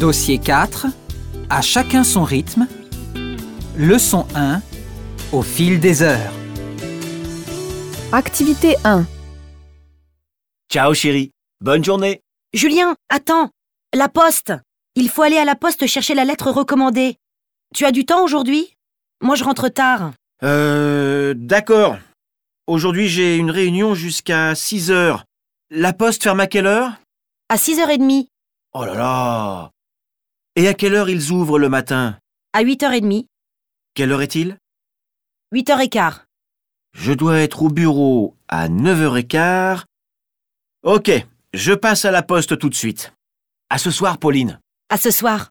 Dossier 4. À chacun son rythme. Leçon 1. Au fil des heures. Activité 1. Ciao chérie, bonne journée. Julien, attends. La poste. Il faut aller à la poste chercher la lettre recommandée. Tu as du temps aujourd'hui? Moi, je rentre tard. Euh, d'accord. Aujourd'hui j'ai une réunion jusqu'à 6 heures. La poste ferme à quelle heure? À 6h30. Oh là là Et à quelle heure ils ouvrent le matin? À 8h30. Quelle heure est-il? 8h15. Je dois être au bureau à 9h15. Ok, je passe à la poste tout de suite. À ce soir, Pauline. À ce soir.